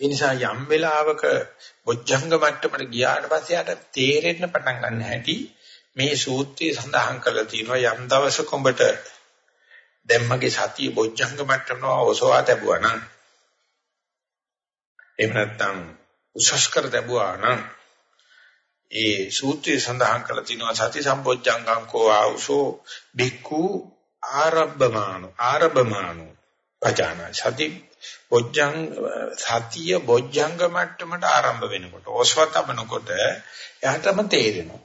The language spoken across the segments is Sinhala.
ඒ නිසා යම් වෙලාවක බොජ්ජංග මට්ටමට ගියාට පස්සේ යාට තේරෙන්න පටන් ගන්න හැටි මේ සූත්‍රයේ සඳහන් කරලා තියෙනවා. යම් දවසක උඹට දැන් මගේ සතිය බොජ්ජංග මට්ටමන ඔසවා තැබුවා නම් එහෙම නැත්නම් උසස් කර තැබුවා නම් ඒ සූත්‍රයේ සඳහන් කරලා තියෙනවා සති සම්පොච්චංගං කෝ ආවුසෝ බික්ඛු ආරබ්බමානෝ ආරබ්බමානෝ. පජාන සති බොජ්ජං සතිය බොජ්ජංග මට්ටමට ආරම්භ වෙනකොට ඕස්වතමනකොට එයාටම තේරෙනවා.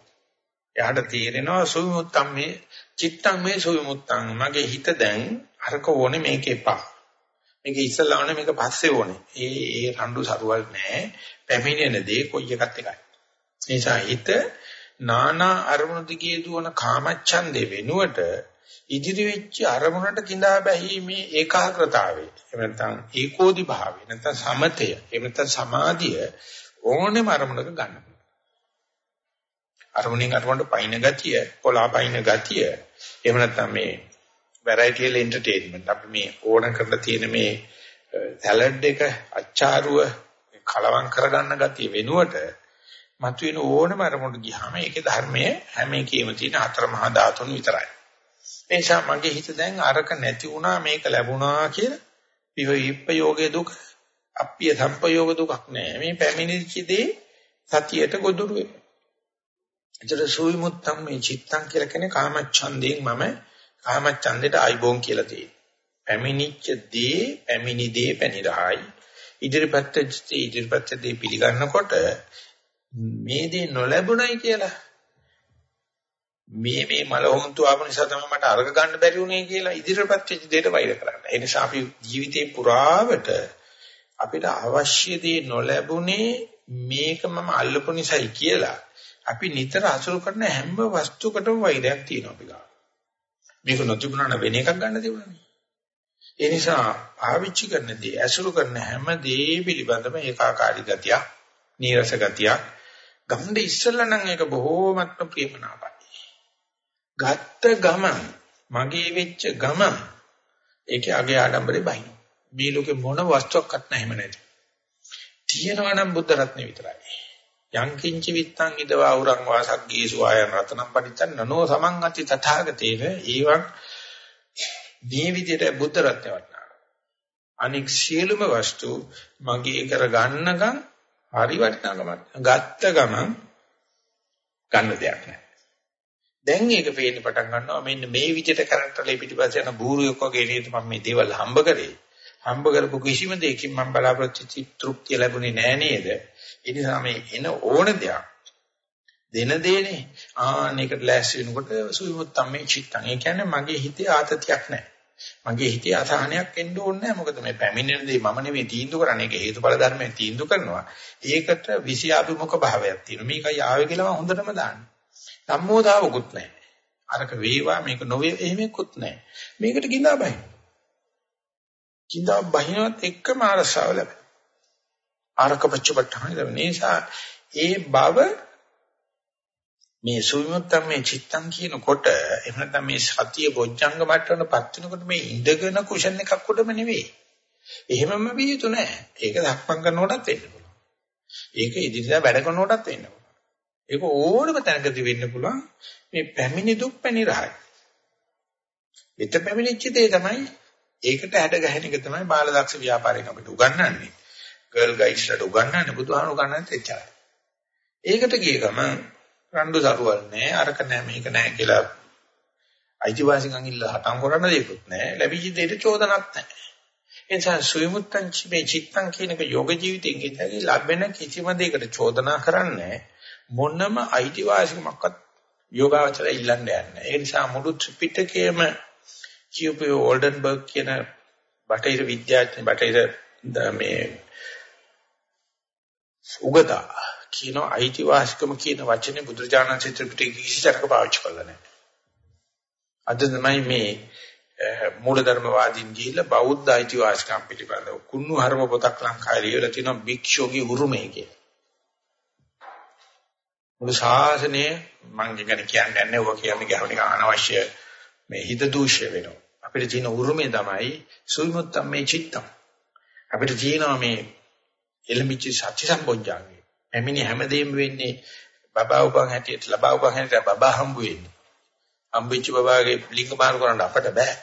එයාට තේරෙනවා සුවිමුත්තම් මේ චිත්තම් මේ සුවිමුත්තම් මගේ හිත දැන් අරක ඕනේ මේක එපා. මේක ඉස්සලා ඕනේ මේක පස්සේ ඕනේ. ඒ ඒ රණ්ඩු සරුවල් නැහැ පැමිණෙන දේ කොයි එකත් එකයි. නිසා හිත නානා අරමුණු දිගේ දුවන කාමච්ඡන්දේ වෙනුවට ඉදිරි වෙච්ච අරමුණට கிඳා බැහිමේ ඒකාග්‍රතාවය එහෙම නැත්නම් ඒකෝදි භාවය නැත්නම් සමතය එහෙම නැත්නම් සමාධිය ඕනෙම අරමුණක ගන්න අරමුණෙන් අරමුණට පයින් ගතිය කොලා පයින් ගතිය එහෙම නැත්නම් මේ වැරයිටිල් එන්ටර්ටේන්මන්ට් අපි මේ ඕන කරලා තියෙන මේ සැලඩ් එක අච්චාරුව කලවම් කරගන්න ගතිය වෙනුවට මතුවෙන ඕනම අරමුණට ගියාම ඒකේ ධර්මයේ හැම එකේම තියෙන හතර මහා ධාතුන් විතරයි. ඒ නිසා මගේ හිත දැන් අරක නැති වුණා මේක ලැබුණා කියලා විවිප්පයෝගේ දුක අප්පිය සම්පයෝග දුකක් නෑ. මේ පැමිණිච්ච දේ සතියට ගොදුරු වෙනවා. එතන සුවිමුත්තම් මේ චිත්තං කියලා කියන්නේ කාමච්ඡන්දයෙන් මම කාමච්ඡන්දයට අයිබෝන් කියලා තියෙනවා. පැමිණිච්ච දේ පැමිණි දේ පැනිරහයි. ඉදිරිපත් ඉදිරිපත් දේ පිළිගන්නකොට මේ දේ නොලැබුණයි කියලා මේ මේ මල හොන්තු ආපු නිසා තමයි මට අර්ග ගන්න බැරි වුණේ කියලා ඉදිරියපත් වෙච්ච දෙයට වෛර කරන්න. ඒ නිසා අපි ජීවිතේ පුරාවට අපිට අවශ්‍ය දේ නොලැබුණේ මේක මම අල්ලපු නිසායි කියලා අපි නිතර අසුරු කරන හැම වස්තුවකටම වෛරයක් තියෙනවා අපි ගාව. මේක නොතිබුණා නම් වෙන එකක් ගන්න තිබුණානේ. ඒ නිසා ආවිච්චි කරන දේ අසුරු කරන හැම දේ පිළිබඳව ඒකාකාරී ගතියක්, නීරස ගතියක් ගන්න ඉස්සෙල්ලා නම් ඒක බොහෝමත්ම ප්‍රේමනාපයි. ගත්ත ගමන් මගේ වෙච්ච ගමන් ඒකේ අගේ ආඩම්බරේ බහින. මේ ලෝකේ මොන වස්තුවක්වත් නැහිම නැති. තියෙනවා නම් බුද්ධ රත්නේ විතරයි. යං කිංච විත්තං ඉදවා උරං වාසග්ගේසු ආයන රතනම් පටිච්චන් නනෝ සමං අති තථාගතේන ඒවං මේ විදිහට බුද්ධ රත්නේ වටනවා. අනික් සියලුම වස්තු මගේ කර ගන්නකම් හරි වටිනාකමක්. ගත්ත ගමන් ගන්න දෙයක් නැහැ. දැන් මේක පේන්න පටන් ගන්නවා මෙන්න මේ විදිහට කරන්ටලේ පිටිපස්ස යන බූරුවෙක් වගේ නේද මම මේ දේවල් හම්බ කරේ. හම්බ කරපු කිසිම දෙයකින් මම බලාපොරොත්තු තෘප්තිය ලැබුණේ නෑ නේද? ඒ නිසා මේ එන ඕන දෙයක් දෙන දේනේ ආන්නයකට ලෑස්ති වෙනකොට සුවිමුත්තම් මේ චිත්තං. ඒ කියන්නේ මගේ හිතේ ආතතියක් නැහැ. මගේ හිතේ අසහනයක් එන්න ඕනේ නැහැ. මොකද මේ පැමිණෙන දේ මම නෙවෙයි තීන්දුව කරන්නේ. ඒක හේතුඵල ධර්මයෙන් තීන්දුව කරනවා. ඒකට විෂයාභිමුඛ භාවයක් තියෙනවා. මේකයි ආවේ කියලා මම හොඳටම දාන්නේ. සම්මෝධාවකුත් නැහැ. අරක වේවා මේක නොවේ එහෙමකුත් නැහැ. මේකට ගිඳා බයි. ගිඳා බහිනවත් එක්කම අරසාව ලැබෙනවා. ආරක පච්චපට්ඨාන ලැබෙන නිසා ඒ බව මේ සුවිමුත්තම් මේ චිත්තං කියනකොට එහෙම නැත්නම් මේ සතිය බොජ්ජංග මට්ටමටපත් වෙනකොට මේ ඉඳගෙන කුෂන් එකක් උඩම නෙවෙයි. එහෙමම විය යුතු නෑ. ඒක දක්පම් කරනකොටත් වෙන්න පුළුවන්. ඒක ඉදිරියට වැඩ කරනකොටත් වෙන්න පුළුවන්. ඒක ඕනම තැනකදී වෙන්න පුළුවන්. මේ පැමිණි දුක් පැනිරහයි. මෙත පැමිණිච්ච දේ තමයි ඒකට ඇඩ ගැහෙන එක තමයි බාලදක්ෂ ව්‍යාපාරයෙන් අපිට උගන්වන්නේ. ගර්ල් ගයිඩ්ස්ලාට උගන්වන්නේ බුදුහාමුදුරු උගන්වන්නේ එච්චරයි. ඒකට ගිය ගමන් රණ්ඩු සරුවල් නැහැ අරක නැහැ මේක නැහැ කියලා අයිතිවාසිකම් ඉල්ල හටම් කරන්න දෙයක්වත් නැහැ ලැබිච්ච දෙයට චෝදනක් නැහැ ඒ නිසා සුවිමුත්තං චිමේ චිත්තං කියනක යෝග ජීවිතයෙන් ඉඳලා ලැබෙන කිසිම දෙයකට චෝදනා කරන්නේ මොනම අයිතිවාසිකමක්වත් යෝගාවචරය ඉල්ලන්න යන්නේ ඒ නිසා මුළු ත්‍රිපිටකයේම කියූපේ ඕල්ඩන්බර්ග් කියන බටහිර විද්‍යාඥ බටහිර මේ උගතා කියන අයිතිවාසිකම කියන වචනේ බුදුරජාණන් ත්‍රිපිටකයේ කිසිසරක පාවිච්චි කරලා නැහැ. අද තමයි මේ මූලධර්මවාදීන් ගිහිල්ලා බෞද්ධ අයිතිවාසිකම් පිළිබඳව කුණු හරම පොතක් ලංකාවේ ලියලා තියෙනවා භික්ෂුවගේ උරුමය කියලා. මුළු ශාසනය මම ගැන කියන්නේ නැහැ ඔබ කියන්නේ ගැහුණ එක අනවශ්‍ය මේ හිත දූෂ්‍ය වෙනවා. අපිට තියෙන උරුමය තමයි සුවිමුත්තම් මේ චිත්තම්. අපිට තියෙනවා මේ එළමිච්ච සත්‍ය සම්බොජ්ජංගේ. එමිනි හැමදේම වෙන්නේ බබා උපන් හැටියට ලබා උපන් හැටියට බබා හම්බ වෙන්නේ. හම්බෙච්ච බබාගේ ලිංග මාරු කරන්න අපට බෑ.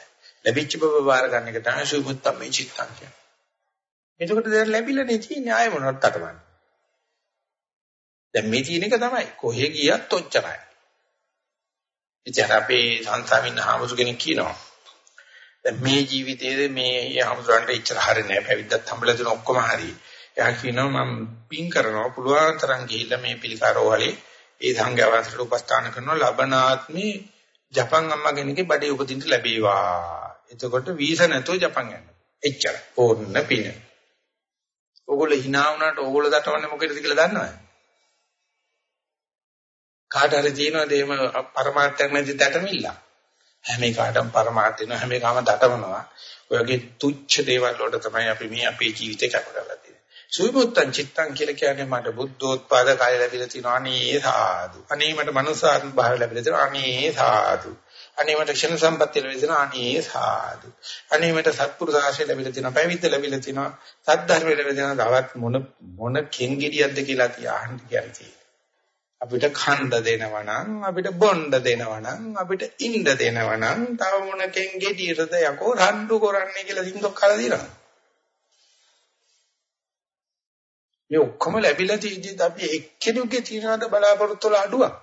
ලැබිච්ච බබා බාර ගන්න එක තමයි සුමුත්තම් මේ චිත්තං කියන්නේ. එතකොට දැන් ලැබිලා නේ තියෙන්නේ ආයෙ මොනවත් අටවන්නේ. දැන් මේ තියෙන එක තමයි කොහෙ ගියත් ඔච්චරයි. ඉතින් අපේ සංසාවින්න හාමුදුර කෙනෙක් කියනවා. දැන් මේ ජීවිතයේ මේ හාමුදුරන්ට ඉච්චර හරිනේ පැවිද්දත් හම්බලා දෙන ඔක්කොම හරි. එයා කියනවා මම පින් කරනවා පුළුවන් තරම් ගිහිල්ලා මේ පිළිකාරෝවලේ ඒ සංඝයාසලට උපස්ථාන කරනවා ලබනාත්මේ ජපන් අම්මා කෙනෙක්ගේ බඩේ උපදින්න ලැබේවා. එතකොට වීසා නැතුව ජපන් යන්න. එච්චර. ඕන්න පින. ඕගොල්ලෝ hina වුණාට ඕගොල්ලෝ දටවන්නේ මොකේද කියලා දන්නවද? කාට හරි තියෙනවද එහෙම පරමාර්ථයක් නැති දඩමිල්ල? හැම එකටම පරමාර්ථ වෙනවා හැම එකම දඩවනවා. ඔය වගේ තුච්ච දේවල් වලට තමයි අපි මේ අපේ ජීවිතේ කැප කරලා තියෙන්නේ. සුවිමුත්තං චිත්තං කියලා කියන්නේ මට බුද්ධෝත්පාද කාය ලැබිලා තියෙනවා අනේ සාදු. අනේ මට මනුසාත්ම භාව ලැබිලා තියෙනවා අනේ සාදු. අනේ මට ක්ෂණ සම්පත්තිය ලැබිලා තියෙනවා අනේ සාදු. අනේ මට සත්පුරුෂ ආශ්‍රය ලැබිලා තියෙනවා පැවිද්ද ලැබිලා තියෙනවා සද්ධර්ම ලැබිලා තියෙනවා තවත් මොන මොන කෙන්ගෙඩියක්ද කියලා තියාහන්න කියන්නේ. අපිට ඛණ්ඩ දෙනවා නම් අපිට බොණ්ඩ දෙනවා නම් අපිට ඉන්න දෙනවා නම් තව මොනකෙන් ගෙඩියටද යකෝ රණ්ඩු කරන්නේ කියලා සින්දක් කලා දිනවා මේ ඔක්කොම ලැබිලා තියෙද්දිත් අපි එක්කෙනෙකුගේ තියනවාට බලාපොරොත්තු වල අඩුවක්.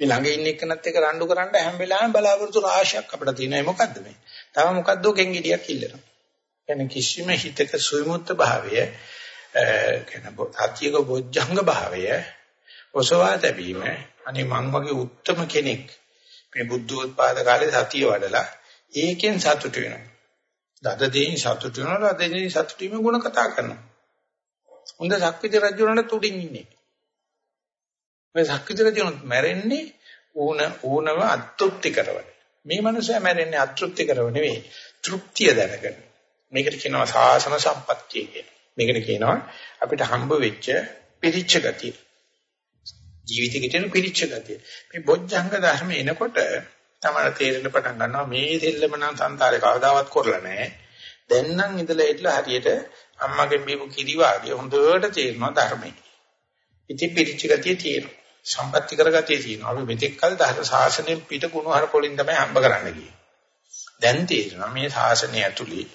මේ ළඟ ඉන්න එක්කනත් එක රණ්ඩු කරන්න හැම වෙලාවෙම බලාපොරොත්තු රාශියක් අපිට තියෙනවා. මොකද්ද මේ? තව මොකද්ද ගෙන් ගෙඩියක් ඉල්ලනවා? කියන්නේ කිසිම හිතක සුවිමුත්ත භාවය කියන සත්‍යක බොජ්ජංග භාවය ඔසවා තැබීම අනේ මං වගේ උත්තරම කෙනෙක් මේ බුද්ධෝත්පාද කාලේ සතිය වඩලා ඒකෙන් සතුට වෙනවා. දද දෙයින් සතුට වෙනවා, දද දෙයින් සතුට වීම ಗುಣ කතා කරනවා. හොඳ සක්විති රජුණට උඩින් ඉන්නේ. මේ සක්විති රජුණත් මැරෙන්නේ ඌන ඌනව අතෘප්ති කරවල. මේ මනුස්සයා මැරෙන්නේ අතෘප්ති කරව නෙවෙයි, තෘප්තිය දැනගෙන. මේකට කියනවා සාසන සම්පත්තිය කියලා. මේකට කියනවා අපිට හම්බ වෙච්ච පිරිච්ච ගතිය. ජීවිතේ කියන පිරිච්ච ගතිය. මේ බොජ්ජංග ධර්ම එනකොට තමයි තේරෙන්න පටන් ගන්නවා මේ දෙල්ලම නම් සංසාරේ කවදාවත් කරලා නැහැ. දැන් නම් ඉඳලා හිටලා හරියට අම්මගෙන් බීපු කිරි වාගේ හොඳට තේරෙනවා ධර්මයේ. ඉතින් පිරිච්ච ගතිය තියෙනවා. සම්පත්‍ති කරගතිය තියෙනවා. අපි මෙතෙක් කල ධර්ම ශාසනයෙන් පිට කුණුහර පොලින් තමයි හම්බ කරන්න ගියේ. දැන් තේරෙනවා මේ ශාසනය ඇතුළේ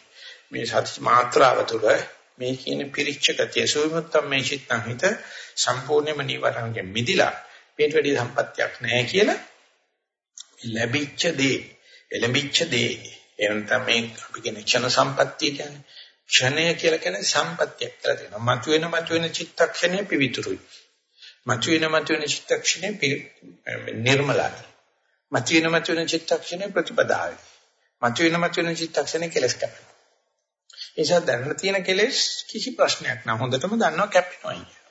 මේ සත්‍ය මාත්‍රාව තුළ මේ කියන පිරිච්ච ගතිය. සුවිමුත්තම් මේ චිත්තං හිත සම්පූර්ණයෙන්ම නිවරණයෙන් මිදිලා මේට වැඩි සම්පත්තියක් නැහැ කියලා ලැබිච්ච දේ. එළඹිච්ච දේ. එනතම මේ අපි කියන ක්ෂණ සම්පත්තිය කියන්නේ ක්ෂණය කියලා කියන්නේ සම්පත්තියක් කියලා තියෙනවා මතුවෙන මතුවෙන චිත්තක්ෂණය පිවිතුරුයි. මතුවෙන මතුවෙන චිත්තක්ෂණය නිර්මලයි. මතුවෙන මතුවෙන චිත්තක්ෂණය ප්‍රතිපදාවයි. මතුවෙන මතුවෙන චිත්තක්ෂණය කෙලස් කැපෙනවා. නිසා දැනන තියෙන කෙලෙස් කිසි ප්‍රශ්නයක් නෑ හොඳටම දන්නවා කැපෙනවා කියන්නේ.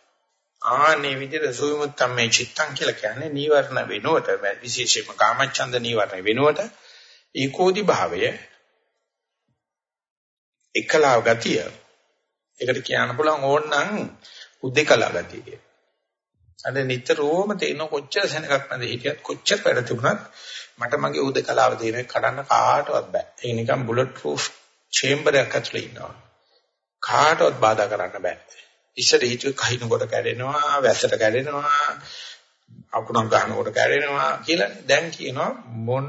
ආනේ විදිහට සුවිමුත්තම් මේ චිත්තං කියලා කියන්නේ නීවරණ වෙනුවට විශේෂයෙන්ම කාමච්ඡන්ද නීවරණ වෙනුවට ඒකෝදි භාවය එකලාව ගතිය. ඒකට කියන්න පුළුවන් ඕනනම් උද්දේකලා ගතිය කියලා. අද නිතරම තේන කොච්චර සෙනගක් නැද හිටියත් කොච්චර වැඩ තිබුණත් මට මගේ උද්දේකලාව තියෙන කඩන්න කාටවත් බෑ. ඒක නිකන් බුලට් ප්‍රූෆ් චේම්බර් එකක් ඇතුලේ ඉන්නවා. කාටවත් බාධා කරන්න බෑ. ඉස්සර හිතුවේ කහිනකොට කැඩෙනවා, වැස්සට කැඩෙනවා, අකුණක් ගන්නකොට කැඩෙනවා කියලා දැන් කියනවා මොන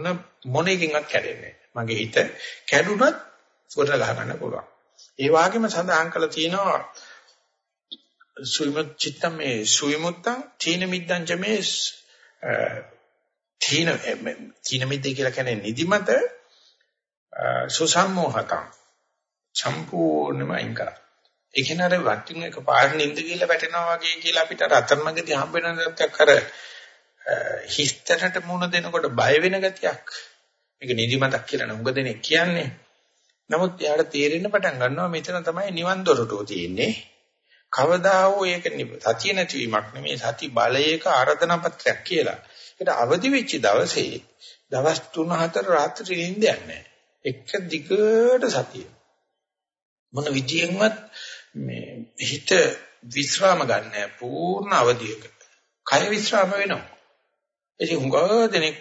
මොන එකකින්වත් කැඩෙන්නේ මගේ හිත කැඩුනත් සුවඳ ගහ ගන්න පුළුවන්. ඒ වගේම සඳහන් කරලා තියෙනවා සුවිමුත් චිත්තම් මේ සුවිමුත්තං තීන මිද්දං ච මේ තීන තීන මිද්ද කියලා කියන්නේ නිදිමත සුසම්මෝහතං සම්පූර්ණයෙන්ම අයින් කරා. ඒ කියන්නේ අර වටින් එක පාර නින්ද කියලා වැටෙනවා වගේ කියලා අපිට රතරමගදී හම්බ වෙන දත්තක් අර හිස්තරට මුණ දෙනකොට බය වෙන ගතියක්. මේක නිදිමතක් කියලා නුඹ දෙනෙක් කියන්නේ. නමුත් යාට තේරෙන්න පටන් ගන්නවා මෙතන තමයි නිවන් දොරටුව තියෙන්නේ. කවදා හෝ ඒක සතිය නැතිවීමක් නෙමෙයි සති බලයක ආරාධනා පත්‍රයක් කියලා. ඒකට අවදි වෙච්ච දවසේ දවස් 3-4 රාත්‍රී නිින්දයක් නැහැ. එක දිගට සතිය. මොන විදියෙන්වත් මේ හිත විස්්‍රාම ගන්න පූර්ණ අවධියක. කය විස්්‍රාම වෙනවා. ඉතින් හුඟ දෙනෙක්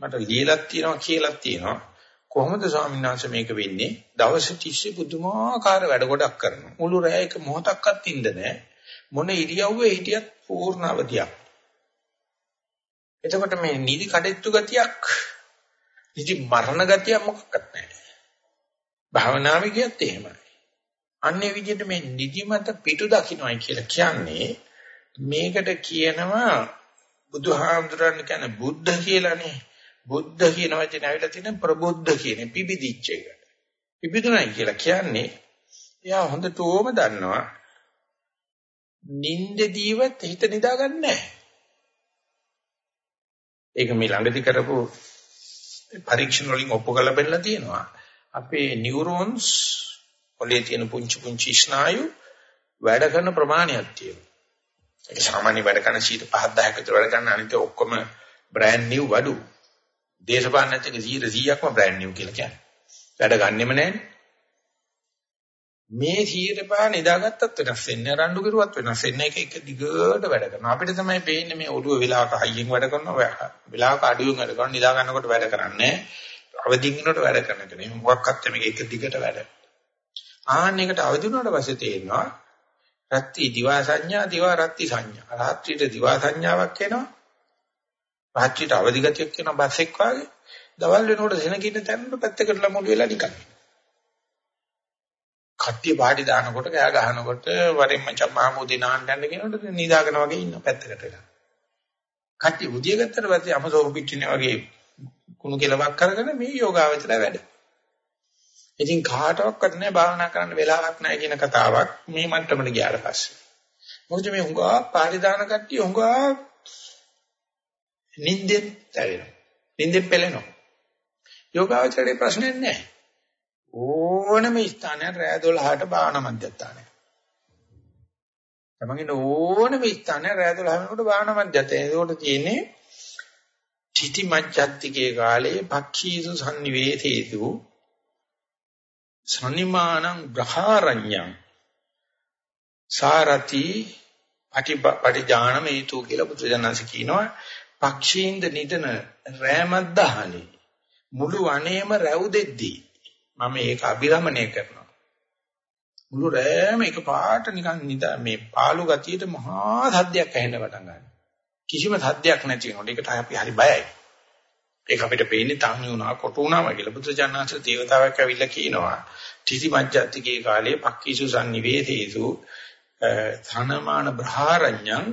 මට ලියලක් තියෙනවා කියලාක් තියෙනවා. කොහොමද ස්වාමීන් වහන්සේ මේක වෙන්නේ? දවස් 30 පුදුමාකාර වැඩ ගොඩක් කරනවා. මුළු රැය එක මොහොතක්වත් ඉන්න නැහැ. මොන ඉරියව්වේ හිටියත් පූර්ණ අවදියක්. එතකොට මේ නිදි කඩਿੱතු ගතියක්, නිදි මරණ ගතියක් මොකක්වත් නැහැ. භාවනාවේ කියත් එහෙමයි. අන්නේ විදිහට මේ නිදිමත පිටු දකින්නයි කියලා කියන්නේ මේකට කියනවා බුදුහාමුදුරන් කියන්නේ බුද්ධ කියලානේ. බුද්ධ කියන වචනේ ඇවිල්ලා තියෙන ප්‍රබුද්ධ කියන පිබිදිච්ච එක. පිබිදුණයි කියලා කියන්නේ එයා හොඳටම දන්නවා නින්දදීවත් හිත නිදාගන්නේ නැහැ. ඒක මේ ළඟදී කරපු පරීක්ෂණ වලින් ඔප්පු කරලා බෙන්නලා තියෙනවා. අපේ නියුරෝන්ස් ඔලේ තියෙන පුංචි පුංචි ස්නායු වැඩ කරන ප්‍රමාණයක් තියෙනවා. ඒක සාමාන්‍ය වැඩ කරන 5 10ක විතර වැඩ කරන අනිත් ඔක්කොම බ්‍රෑන්ඩ් නිව් වඩු. දේශපාලනත් එක 100%ක්ම බ්‍රෑන්ඩ් නිව් කියලා කියන්නේ. වැඩ ගන්නෙම නැහැනේ. මේ 100% නිදාගත්තත් වෙනස් වෙන්නේ රණ්ඩු කරුවත් වෙනස් වෙන්නේ ඒක එක දිගට වැඩ කරනවා. අපිට තමයි පේන්නේ මේ ඔළුව වෙලාවක හයියෙන් වැඩ කරනවා වෙලාවක අඩුවෙන් වැඩ කරනවා නිදා ගන්නකොට වැඩ කරන්නේ. අවදිින් ඉන්නකොට වැඩ කරන කෙනෙක්. මොකක්වත් මේක එක දිගට වැඩ. ආන්න එකට අවදි වුණාට පස්සේ තේරෙනවා රත්ති දිවා සංඥා දිවා රත්ති සංඥා. රාත්‍රියට දිවා සංඥාවක් එනවා. රාත්‍රියට අවදි ගතියක් එනවා බස් එක් වාගේ. දවල් වෙනකොට සෙනගින්න තැනට පැත්තකට ලමුළු වෙලා නිකන්. කට්ටිය පාටි දානකොට කෑ ගහනකොට වරෙන් මචං මහමුදේ නාන්න යන්න කියනකොට නිදාගෙන වගේ ඉන්න පැත්තකට වෙලා. කට්ටිය බුදිය ගත්තට පස්සේ අමසෝ පිටිනේ වගේ කුණු කෙලවක් කරගෙන මේ යෝගාවචර වැඩ. ඉතින් කාටවත් නැහැ භාවනා කරන්න වෙලාවක් නැහැ කියන කතාවක් මේ මට්ටමට ගියාට පස්සේ. මොකද මේ හුඟා පාටි දාන කට්ටිය හුඟා නින්දෙන් තැවෙනවා. නින්දෙන් පෙළෙනවා. යෝගාවචරයේ ප්‍රශ්නේ නැහැ. ඕනම ස්ථානයක් රෑ 12ට භාවනා මධ්‍යස්ථානය. තමන්ගේ ඕනම ස්ථානයක් රෑ 12 වෙනකොට භාවනා මධ්‍යස්ථානය. ඒකට තියෙන්නේ තිති මජ්ජත්තිකේ කාලේ පක්ඛීසු sannivesesu සනිමානං බ්‍රහාරඤ්ඤං සාරති පටිපටිජානමේතු කියලා බුදුජානක කියනවා පක්ෂීන්ද නිදන රෑමද්දහනේ මුළු වනේම රැව් දෙද්දී මම ඒක අභිරමණය කරනවා. මුළු රෑම එක පාට නිකන් නිදා මේ පාළු ගතියට මහා සද්දයක් ඇහෙන්න පටන් ගන්නවා. කිසිම සද්දයක් නැති වෙනකොට ඒකට අපි හරි බයයි. ඒක අපිට පේන්නේ තහණි වුණා කොටු වුණා කියලා බුදුචානන්ස දේවතාවක් ඇවිල්ලා කියනවා. තිසි මජ්ජත්තිකේ කාලේ පක්කීසු සංනිවේදේසු ධනමාන බ්‍රහාරඤ්ඤං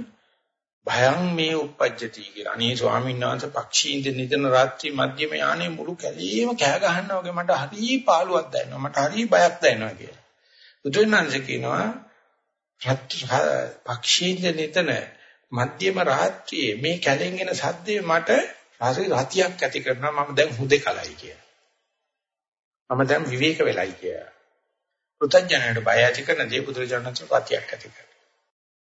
භයං මේ uppajjati කියලා. අනේ ස්වාමීන් වහන්සේ පක්ෂීන්ද නිදන රාත්‍රී මධ්‍යම යානේ මුළු කැලේම කෑ ගහනවා වගේ මට හරි පාළුවක් දැනෙනවා. මට හරි බයක් දැනෙනවා කියලා. බුදුරජාණන්සේ කියනවා පක්ෂීන්ද නිදන මධ්‍යම රාත්‍රියේ මේ කැලෙන් එන සද්දේ මට හරි රතියක් ඇති කරනවා මම දැන් හුදේකලයි කියලා. මම දැන් විවේක වෙලයි කියලා. පුතඥයන්ට බය ඇති කරන දේ බුදුරජාණන්සේ රතියක් ඇති කරනවා.